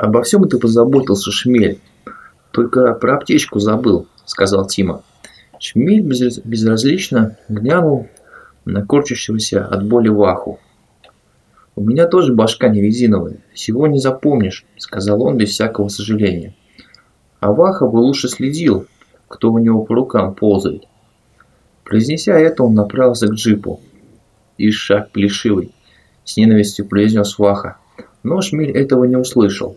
Обо всем ты позаботился, Шмель. Только про аптечку забыл, сказал Тима. Шмель безразлично глянул на корчащегося от боли Ваху. «У меня тоже башка не резиновая, всего не запомнишь», – сказал он без всякого сожаления. А Ваха бы лучше следил, кто у него по рукам ползает. Произнеся это, он направился к джипу. «Ишь, шаг плешивый», – с ненавистью произнес Ваха. Но Шмель этого не услышал.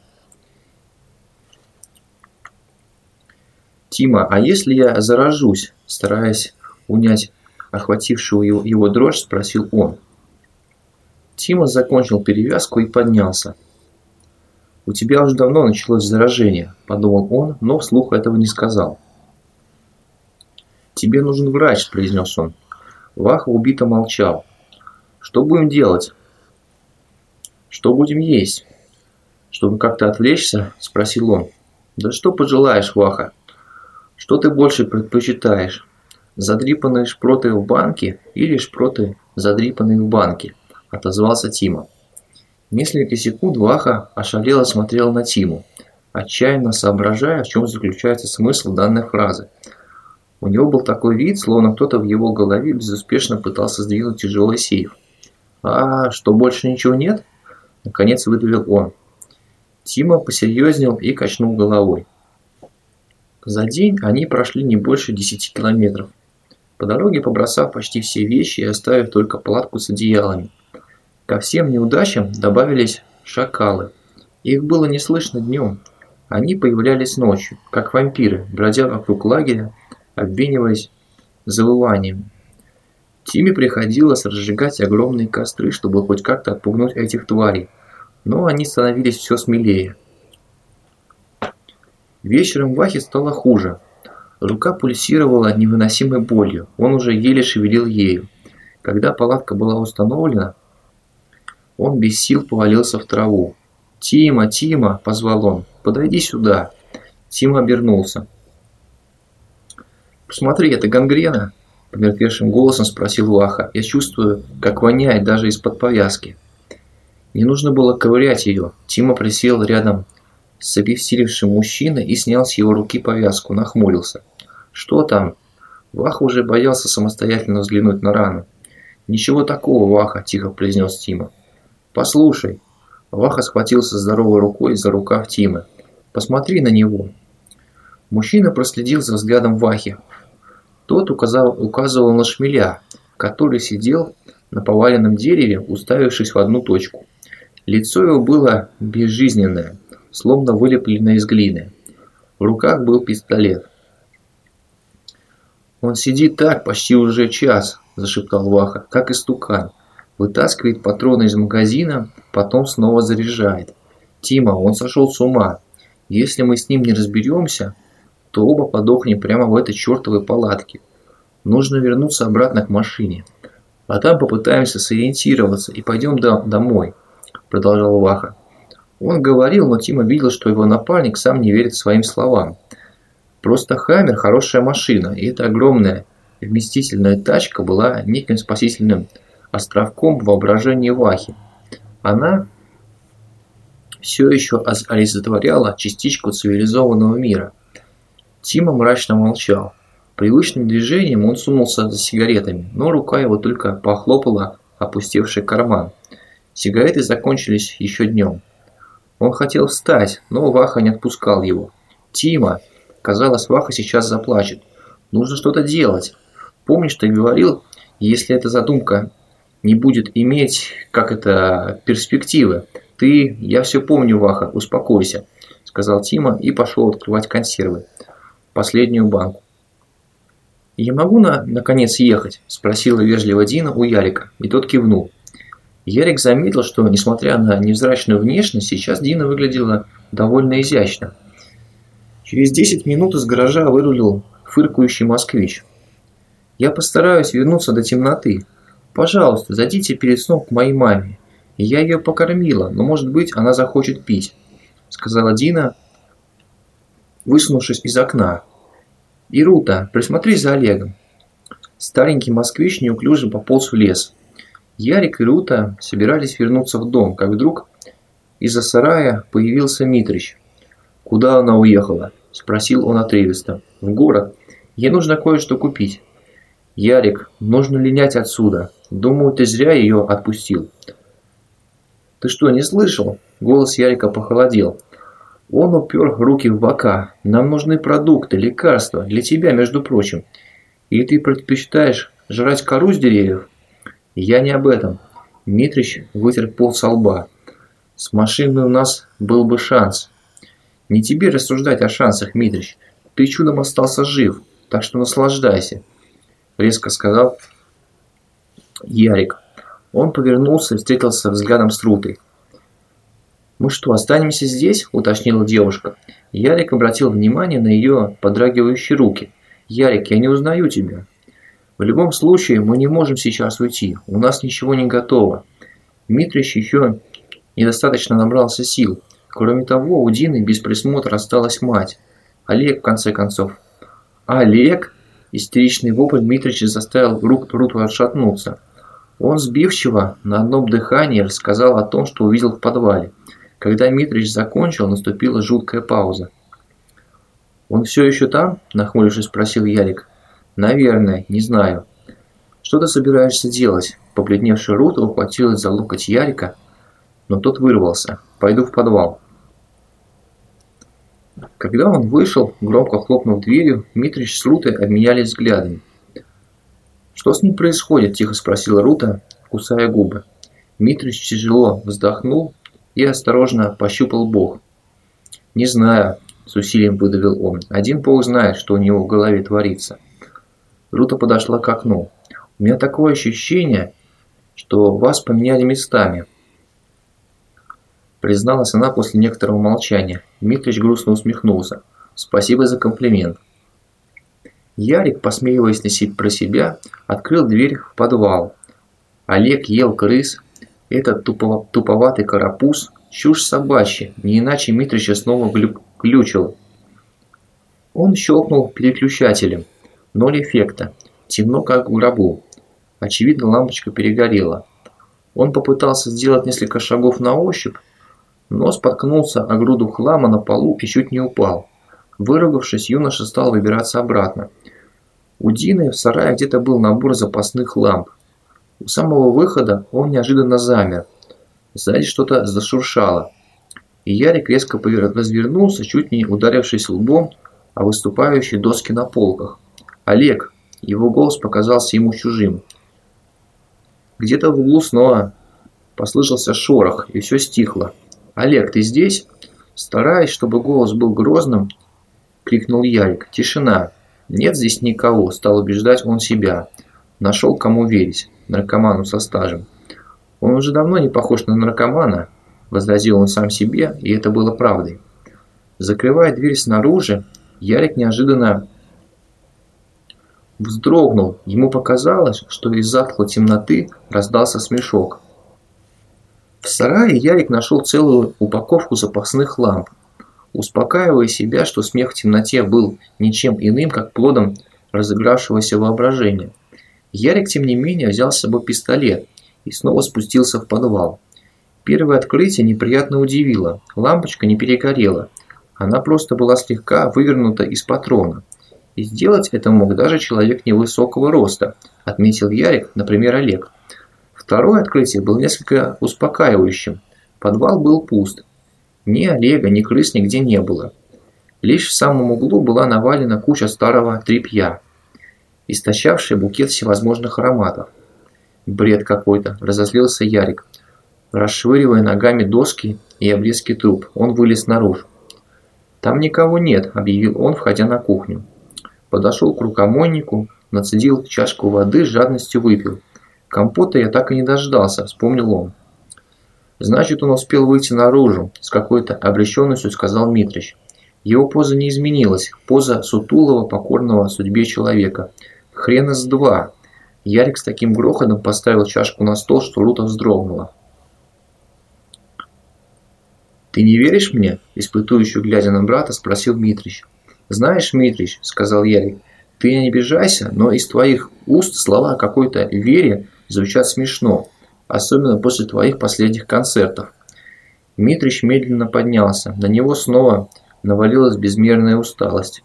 «Тима, а если я заражусь?» – стараясь унять охватившую его, его дрожь, спросил он. Тима закончил перевязку и поднялся. «У тебя уже давно началось заражение», – подумал он, но вслух этого не сказал. «Тебе нужен врач», – произнес он. Ваха убито молчал. «Что будем делать?» «Что будем есть?» «Чтобы как-то отвлечься?» – спросил он. «Да что пожелаешь, Ваха? Что ты больше предпочитаешь? Задрипанные шпроты в банке или шпроты, задрипанные в банке?» – отозвался Тима. Несколько секунд Ваха ошалело смотрел на Тиму, отчаянно соображая, в чем заключается смысл данной фразы. У него был такой вид, словно кто-то в его голове безуспешно пытался сдвинуть тяжелый сейф. «А что, больше ничего нет?» – наконец выдавил он. Тима посерьезнел и качнул головой. За день они прошли не больше десяти километров. По дороге побросав почти все вещи и оставив только палатку с одеялами – Ко всем неудачам добавились шакалы. Их было не слышно днем. Они появлялись ночью, как вампиры, бродя вокруг лагеря, обвиниваясь завыванием. Тиме приходилось разжигать огромные костры, чтобы хоть как-то отпугнуть этих тварей, но они становились все смелее. Вечером Вахе стало хуже. Рука пульсировала невыносимой болью, он уже еле шевелил ею. Когда палатка была установлена, он без сил повалился в траву. «Тима, Тима!» – позвал он. «Подойди сюда!» Тима обернулся. «Посмотри, это гангрена!» – помертвевшим голосом спросил Ваха. «Я чувствую, как воняет даже из-под повязки». Не нужно было ковырять ее. Тима присел рядом с обессилевшим мужчиной и снял с его руки повязку, нахмурился. «Что там?» Ваха уже боялся самостоятельно взглянуть на рану. «Ничего такого, Ваха», – тихо произнес Тима. «Послушай». Ваха схватился здоровой рукой за рукав Тимы. «Посмотри на него». Мужчина проследил за взглядом Вахи. Тот указал, указывал на шмеля, который сидел на поваленном дереве, уставившись в одну точку. Лицо его было безжизненное, словно вылепленное из глины. В руках был пистолет. «Он сидит так почти уже час», – зашептал Ваха, – «как истукан вытаскивает патроны из магазина, потом снова заряжает. Тима, он сошел с ума. Если мы с ним не разберемся, то оба подохнем прямо в этой чертовой палатке. Нужно вернуться обратно к машине. А там попытаемся сориентироваться и пойдем до домой, продолжал Ваха. Он говорил, но Тима видел, что его напарник сам не верит своим словам. Просто Хаммер хорошая машина, и эта огромная вместительная тачка была неким спасительным островком воображения Вахи. Она все еще олицетворяла частичку цивилизованного мира. Тима мрачно молчал. Привычным движением он сунулся за сигаретами, но рука его только похлопала опустевший карман. Сигареты закончились еще днем. Он хотел встать, но Ваха не отпускал его. «Тима!» Казалось, Ваха сейчас заплачет. «Нужно что-то делать. Помнишь, ты говорил, если эта задумка не будет иметь, как это, перспективы. Ты, я все помню, Ваха, успокойся, сказал Тима и пошел открывать консервы. Последнюю банку. «Я могу, на, наконец, ехать?» – спросила вежливо Дина у Ярика, и тот кивнул. Ярик заметил, что, несмотря на невзрачную внешность, сейчас Дина выглядела довольно изящно. Через 10 минут из гаража вырулил фыркающий москвич. «Я постараюсь вернуться до темноты», Пожалуйста, зайдите перед сном к моей маме. Я ее покормила, но может быть она захочет пить, сказала Дина, высунувшись из окна. Ирута, присмотри за Олегом. Старенький москвич неуклюже пополз в лес. Ярик и Рута собирались вернуться в дом, как вдруг из-за сарая появился Митрич. «Куда она уехала?» – спросил он отрывисто. «В город. Ей нужно кое-что купить». «Ярик, нужно линять отсюда. Думаю, ты зря ее отпустил». «Ты что, не слышал?» Голос Ярика похолодел. Он упер руки в бока. «Нам нужны продукты, лекарства. Для тебя, между прочим. Или ты предпочитаешь жрать кору с деревьев?» «Я не об этом». Митрич вытер пол со лба. «С машиной у нас был бы шанс». «Не тебе рассуждать о шансах, Митрич. Ты чудом остался жив, так что наслаждайся», – резко сказал Ярик. Он повернулся и встретился взглядом с Рутой. «Мы что, останемся здесь?» – уточнила девушка. Ярик обратил внимание на ее подрагивающие руки. «Ярик, я не узнаю тебя». «В любом случае, мы не можем сейчас уйти. У нас ничего не готово». Дмитрич еще недостаточно набрался сил. Кроме того, у Дины без присмотра осталась мать. Олег, в конце концов. «Олег?» Истеричный вопль Дмитрича заставил Руту отшатнуться. Он сбивчиво на одном дыхании рассказал о том, что увидел в подвале. Когда Митрич закончил, наступила жуткая пауза. «Он все еще там?» – нахмурившись, спросил Ярик. «Наверное, не знаю». «Что ты собираешься делать?» Побледневшая Рута ухватилась за локоть Ярика, но тот вырвался. «Пойду в подвал». Когда он вышел, громко хлопнув дверью, Митрич с Рутой обменялись взглядами. «Что с ним происходит?» – тихо спросила Рута, кусая губы. Митрич тяжело вздохнул и осторожно пощупал бог. «Не знаю», – с усилием выдавил он. «Один бог знает, что у него в голове творится». Рута подошла к окну. «У меня такое ощущение, что вас поменяли местами», призналась она после некоторого молчания. Митрич грустно усмехнулся. «Спасибо за комплимент». Ярик, посмеиваясь на про себя, открыл дверь в подвал. Олег ел крыс. Этот тупово туповатый карапуз – чушь собачья, не иначе Митрича снова глю глючил. Он щелкнул переключателем. Ноль эффекта. Темно, как в гробу. Очевидно, лампочка перегорела. Он попытался сделать несколько шагов на ощупь, но споткнулся о груду хлама на полу и чуть не упал. Выругавшись, юноша стал выбираться обратно. У Дины в сарае где-то был набор запасных ламп. У самого выхода он неожиданно замер. Сзади что-то зашуршало. И Ярик резко развернулся, чуть не ударившись лбом о выступающие доски на полках. «Олег!» Его голос показался ему чужим. Где-то в углу снова послышался шорох, и все стихло. «Олег, ты здесь?» Стараясь, чтобы голос был грозным, крикнул Ярик. «Тишина!» «Нет здесь никого», – стал убеждать он себя. Нашел кому верить, наркоману со стажем. «Он уже давно не похож на наркомана», – возразил он сам себе, и это было правдой. Закрывая дверь снаружи, Ярик неожиданно вздрогнул. Ему показалось, что из затхлой темноты раздался смешок. В сарае Ярик нашел целую упаковку запасных ламп. Успокаивая себя, что смех в темноте был ничем иным, как плодом разыгравшегося воображения. Ярик, тем не менее, взял с собой пистолет и снова спустился в подвал. Первое открытие неприятно удивило. Лампочка не перегорела. Она просто была слегка вывернута из патрона. И сделать это мог даже человек невысокого роста, отметил Ярик, например, Олег. Второе открытие было несколько успокаивающим. Подвал был пуст. Ни Олега, ни крыс нигде не было. Лишь в самом углу была навалена куча старого тряпья, истощавшая букет всевозможных ароматов. Бред какой-то, разозлился Ярик. Расшвыривая ногами доски и обрезки труб, он вылез наружу. «Там никого нет», – объявил он, входя на кухню. Подошел к рукомойнику, нацедил чашку воды, с жадностью выпил – Компота я так и не дождался, вспомнил он. Значит, он успел выйти наружу, с какой-то обреченностью сказал Митрич. Его поза не изменилась, поза сутулого, покорного судьбе человека. Хрена с два. Ярик с таким грохотом поставил чашку на стол, что Рута вздрогнула. «Ты не веришь мне?» – испытующий, глядя на брата, спросил Митрич. «Знаешь, Митрич», – сказал Ярик, – «ты не обижайся, но из твоих уст слова о какой-то вере звучат смешно, особенно после твоих последних концертов. Митрич медленно поднялся. На него снова навалилась безмерная усталость.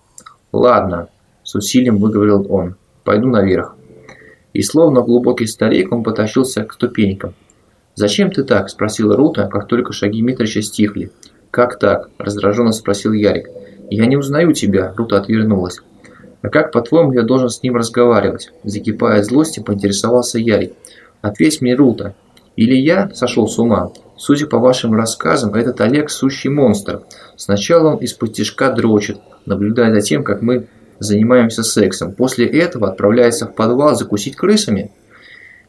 «Ладно», – с усилием выговорил он, – «пойду наверх». И словно глубокий старик он потащился к ступенькам. «Зачем ты так?» – спросила Рута, как только шаги Митрича стихли. «Как так?» – раздраженно спросил Ярик. «Я не узнаю тебя», – Рута отвернулась. «А как, по-твоему, я должен с ним разговаривать?» Закипая от злости, поинтересовался Ярик. «Ответь мне, Рута. Или я сошел с ума? Судя по вашим рассказам, этот Олег – сущий монстр. Сначала он из-под тяжка дрочит, наблюдая за тем, как мы занимаемся сексом. После этого отправляется в подвал закусить крысами.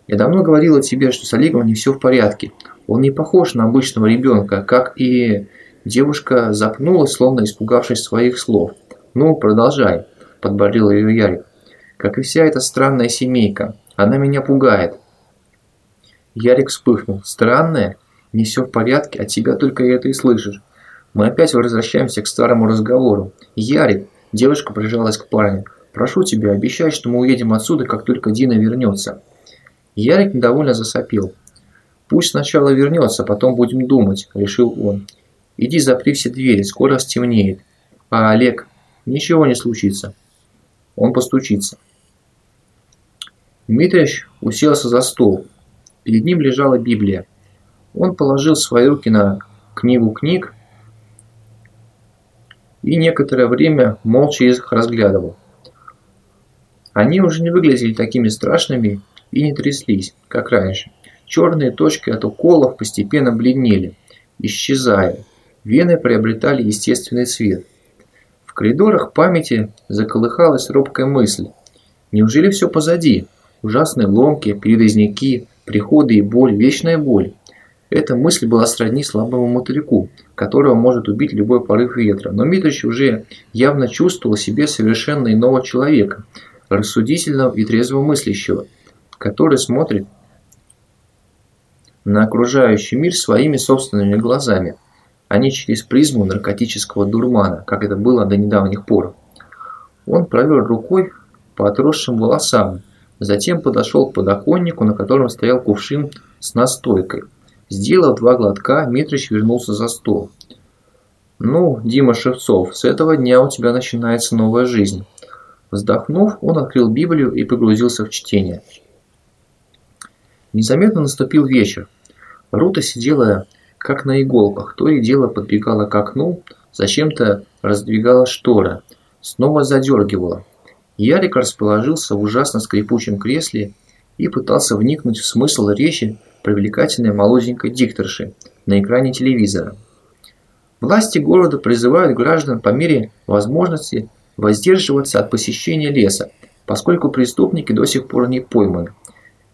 Я давно говорила тебе, что с Олегом не все в порядке. Он не похож на обычного ребенка, как и... Девушка запнулась, словно испугавшись своих слов. «Ну, продолжай», – подбодрил ее Ярик. «Как и вся эта странная семейка. Она меня пугает». Ярик вспыхнул. «Странная? Не все в порядке, от тебя только это и слышишь. Мы опять возвращаемся к старому разговору. Ярик, девушка прижалась к парню. Прошу тебя, обещай, что мы уедем отсюда, как только Дина вернется. Ярик недовольно засопел. Пусть сначала вернется, потом будем думать, решил он. Иди запри все двери, скоро стемнеет. А Олег, ничего не случится. Он постучится. Дмитрич уселся за стол. Перед ним лежала Библия. Он положил свои руки на книгу книг и некоторое время молча их разглядывал. Они уже не выглядели такими страшными и не тряслись, как раньше. Черные точки от уколов постепенно бледнели, исчезая. Вены приобретали естественный цвет. В коридорах памяти заколыхалась робкая мысль. Неужели все позади? Ужасные ломки, передозняки, приходы и боль, вечная боль. Эта мысль была сродни слабому мотыльку, которого может убить любой порыв ветра, но Митрич уже явно чувствовал себе совершенно иного человека, рассудительного и трезво мыслящего, который смотрит на окружающий мир своими собственными глазами, а не через призму наркотического дурмана, как это было до недавних пор. Он провел рукой по отросшим волосам, затем подошел к подоконнику, на котором стоял кувшин с настойкой – Сделав два глотка, Митрич вернулся за стол. «Ну, Дима Шевцов, с этого дня у тебя начинается новая жизнь». Вздохнув, он открыл Библию и погрузился в чтение. Незаметно наступил вечер. Рута сидела как на иголках, то и дело подбегала к окну, зачем-то раздвигала шторы, снова задергивала. Ярик расположился в ужасно скрипучем кресле и пытался вникнуть в смысл речи привлекательной молоденькой дикторши на экране телевизора. Власти города призывают граждан по мере возможности воздерживаться от посещения леса, поскольку преступники до сих пор не пойманы.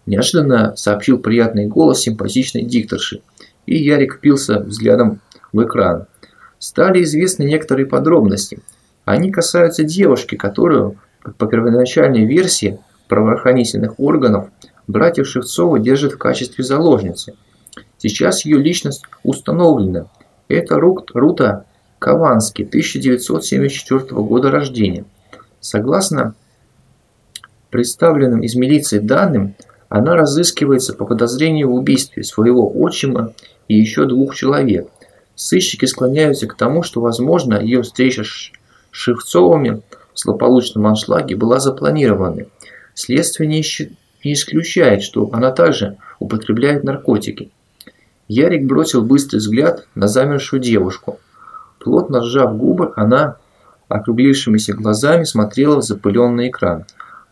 Неожиданно сообщил приятный голос симпатичной дикторши, и Ярик впился взглядом в экран. Стали известны некоторые подробности. Они касаются девушки, которую, по первоначальной версии правоохранительных органов, братьев Шевцова держат в качестве заложницы. Сейчас ее личность установлена. Это Рута Каванский, 1974 года рождения. Согласно представленным из милиции данным, она разыскивается по подозрению в убийстве своего отчима и еще двух человек. Сыщики склоняются к тому, что, возможно, ее встреча с Шевцовыми в злополучном аншлаге была запланирована. Следствие не, не исключает, что она также употребляет наркотики. Ярик бросил быстрый взгляд на замершую девушку. Плотно сжав губы, она округлившимися глазами смотрела в запыленный экран.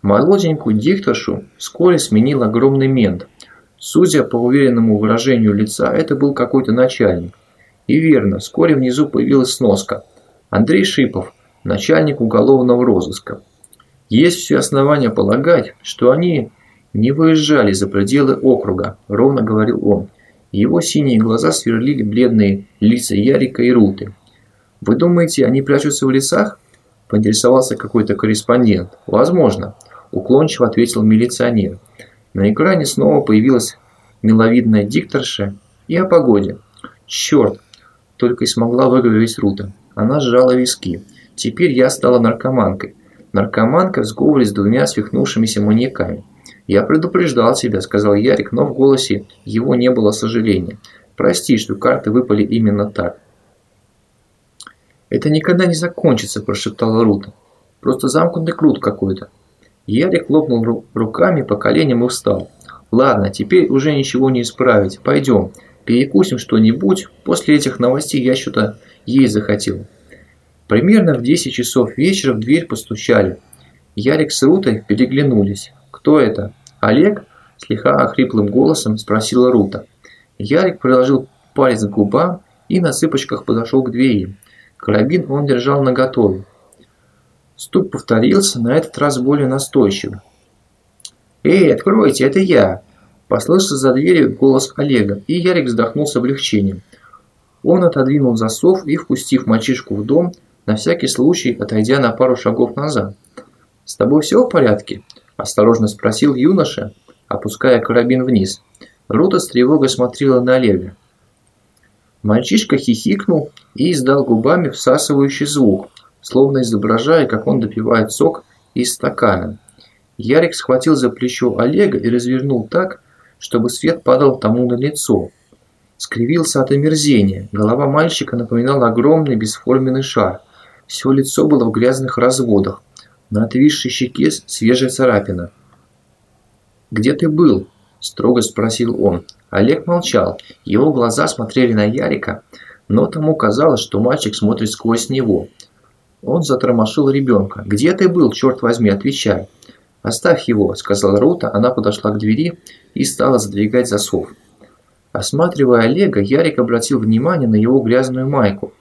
Молоденькую дикторшу вскоре сменил огромный мент. Судя по уверенному выражению лица, это был какой-то начальник. И верно, вскоре внизу появилась сноска. Андрей Шипов, начальник уголовного розыска. Есть все основания полагать, что они не выезжали за пределы округа, ровно говорил он. Его синие глаза сверлили бледные лица Ярика и Руты. «Вы думаете, они прячутся в лесах?» – поинтересовался какой-то корреспондент. «Возможно», – уклончиво ответил милиционер. На экране снова появилась миловидная дикторша и о погоде. «Черт!» – только и смогла выговорить Рута. Она сжала виски. «Теперь я стала наркоманкой. Наркоманка в сговоре с двумя свихнувшимися маньяками. «Я предупреждал тебя», – сказал Ярик, но в голосе его не было сожаления. Прости, что карты выпали именно так. «Это никогда не закончится», – прошептала Рута. «Просто замкнутый круг какой-то». Ярик хлопнул руками по коленям и встал. «Ладно, теперь уже ничего не исправить. Пойдем, перекусим что-нибудь. После этих новостей я что-то есть захотел». Примерно в 10 часов вечера в дверь постучали. Ярик с Рутой переглянулись. «Кто это?» «Олег?» – слегка охриплым голосом спросила Рута. Ярик приложил палец к губам и на цыпочках подошел к двери. Карабин он держал наготове. Стук повторился, на этот раз более настойчиво. «Эй, откройте, это я!» Послышался за дверью голос Олега, и Ярик вздохнул с облегчением. Он отодвинул засов и, впустив мальчишку в дом, на всякий случай отойдя на пару шагов назад. «С тобой все в порядке?» – осторожно спросил юноша, опуская карабин вниз. Рута с тревогой смотрела на Олега. Мальчишка хихикнул и издал губами всасывающий звук, словно изображая, как он допивает сок из стакана. Ярик схватил за плечо Олега и развернул так, чтобы свет падал тому на лицо. Скривился от омерзения. Голова мальчика напоминала огромный бесформенный шар. Все лицо было в грязных разводах. На отвисшей щеке свежая царапина. «Где ты был?» – строго спросил он. Олег молчал. Его глаза смотрели на Ярика, но тому казалось, что мальчик смотрит сквозь него. Он затормошил ребенка. «Где ты был, черт возьми, отвечай!» «Оставь его», – сказала Рута. Она подошла к двери и стала задвигать засов. Осматривая Олега, Ярик обратил внимание на его грязную майку.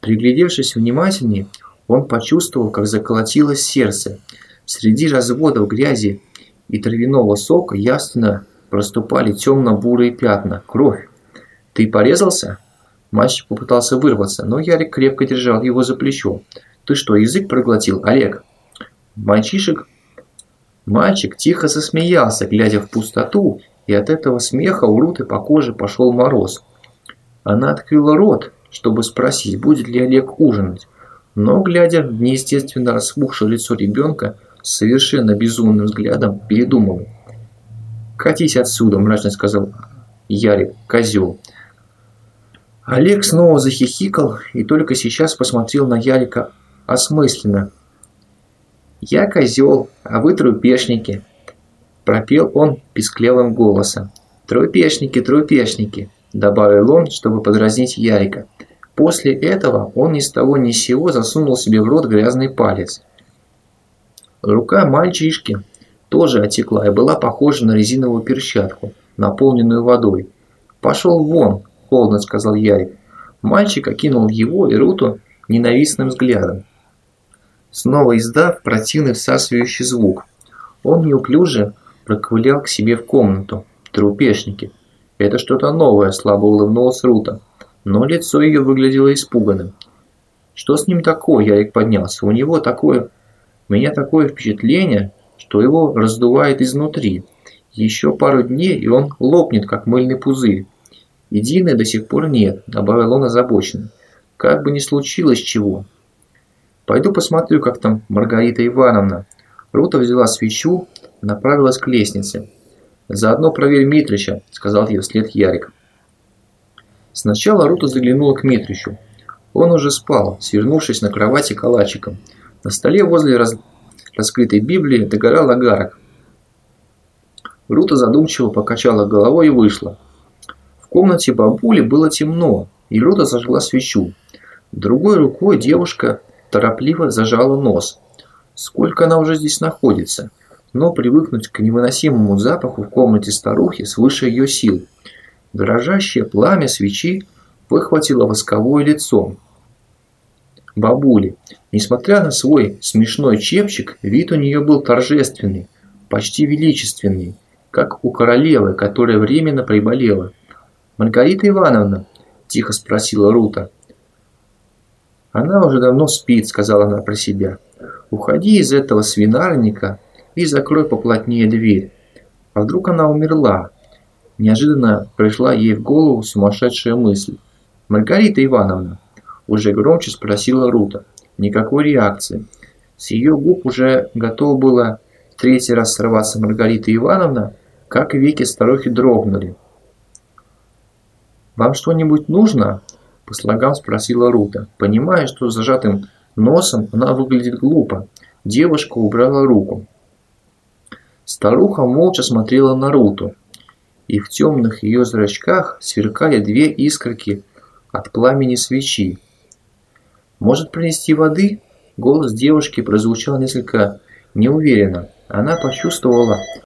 Приглядевшись внимательнее, он почувствовал, как заколотилось сердце. Среди разводов грязи и травяного сока ясно проступали темно-бурые пятна, кровь. «Ты порезался?» Мальчик попытался вырваться, но Ярик крепко держал его за плечо. «Ты что, язык проглотил, Олег?» Мальчишек... Мальчик тихо засмеялся, глядя в пустоту, и от этого смеха у Руты по коже пошел мороз. Она открыла рот, чтобы спросить, будет ли Олег ужинать, но, глядя в неестественно распухшее лицо ребенка, с совершенно безумным взглядом передумала. «Катись отсюда», – мрачно сказал Ярик, козел. Олег снова захихикал и только сейчас посмотрел на Ярика осмысленно. «Я козел, а вы трупешники», – пропел он писклевым голосом. «Трупешники, трупешники», – добавил он, чтобы подразнить Ярика. После этого он ни с того ни с сего засунул себе в рот грязный палец. Рука мальчишки тоже отекла и была похожа на резиновую перчатку, наполненную водой. «Пошел вон!» – холодно сказал Ярик. Мальчик окинул его и Руту ненавистным взглядом. Снова издав противный всасывающий звук, он неуклюже проковылял к себе в комнату. Трупешники. Это что-то новое, слабо улыбнулась Рута. Но лицо ее выглядело испуганным. Что с ним такое? Ярик поднялся. У него такое... У меня такое впечатление, что его раздувает изнутри. Еще пару дней, и он лопнет, как мыльный пузырь. И Дины до сих пор нет, добавил он озабоченно. Как бы ни случилось чего. Пойду посмотрю, как там Маргарита Ивановна. Рута взяла свечу, направилась к лестнице. «Заодно проверь Митрича», – сказал ей вслед Ярик. Сначала Рута заглянула к Митричу. Он уже спал, свернувшись на кровати калачиком. На столе возле раз раскрытой Библии догорал агарок. Рута задумчиво покачала головой и вышла. В комнате бабули было темно, и Рута зажгла свечу. Другой рукой девушка торопливо зажала нос. Сколько она уже здесь находится? Но привыкнуть к невыносимому запаху в комнате старухи свыше ее сил. Дрожащее пламя свечи выхватило восковое лицо, бабули. Несмотря на свой смешной чепчик, вид у нее был торжественный, почти величественный, как у королевы, которая временно приболела. «Маргарита Ивановна?» – тихо спросила Рута. «Она уже давно спит», – сказала она про себя. «Уходи из этого свинарника и закрой поплотнее дверь. А вдруг она умерла?» Неожиданно пришла ей в голову сумасшедшая мысль. «Маргарита Ивановна!» Уже громче спросила Рута. Никакой реакции. С ее губ уже готова была в третий раз сорваться Маргарита Ивановна, как веки старухи дрогнули. «Вам что-нибудь нужно?» – по слогам спросила Рута, понимая, что с зажатым носом она выглядит глупо. Девушка убрала руку. Старуха молча смотрела на Руту, и в темных ее зрачках сверкали две искорки от пламени свечи. «Может принести воды?» Голос девушки прозвучал несколько неуверенно. Она почувствовала